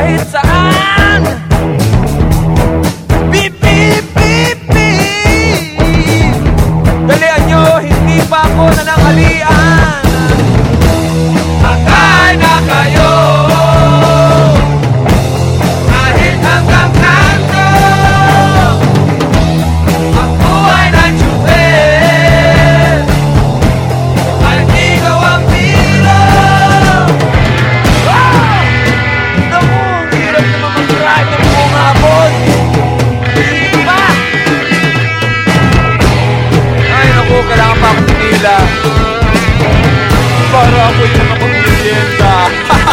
kahit saan. Beep, beep, beep, beep Dalian nyo, hindi pa ako nananghalian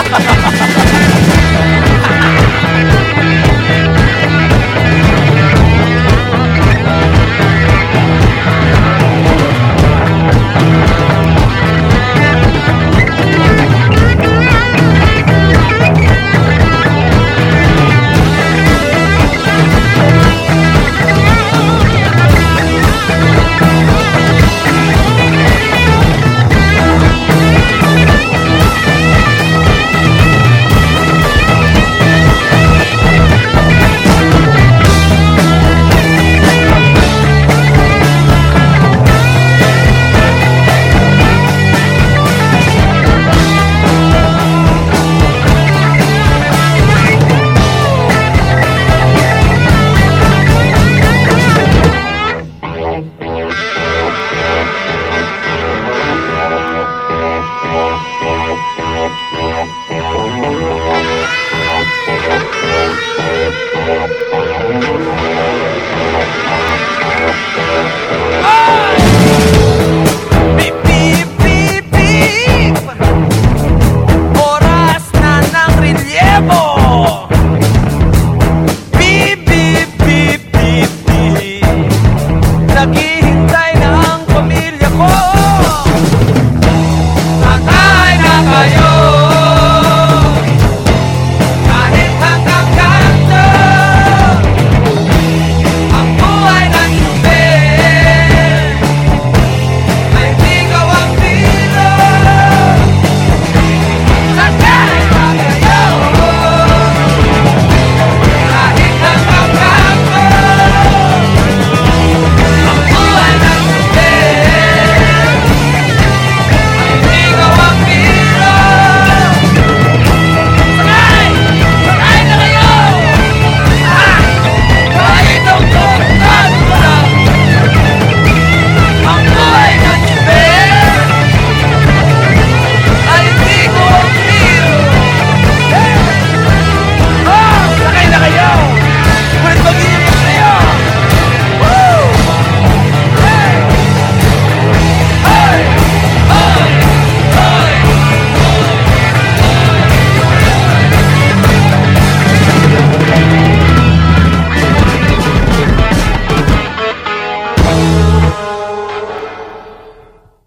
¡Ja,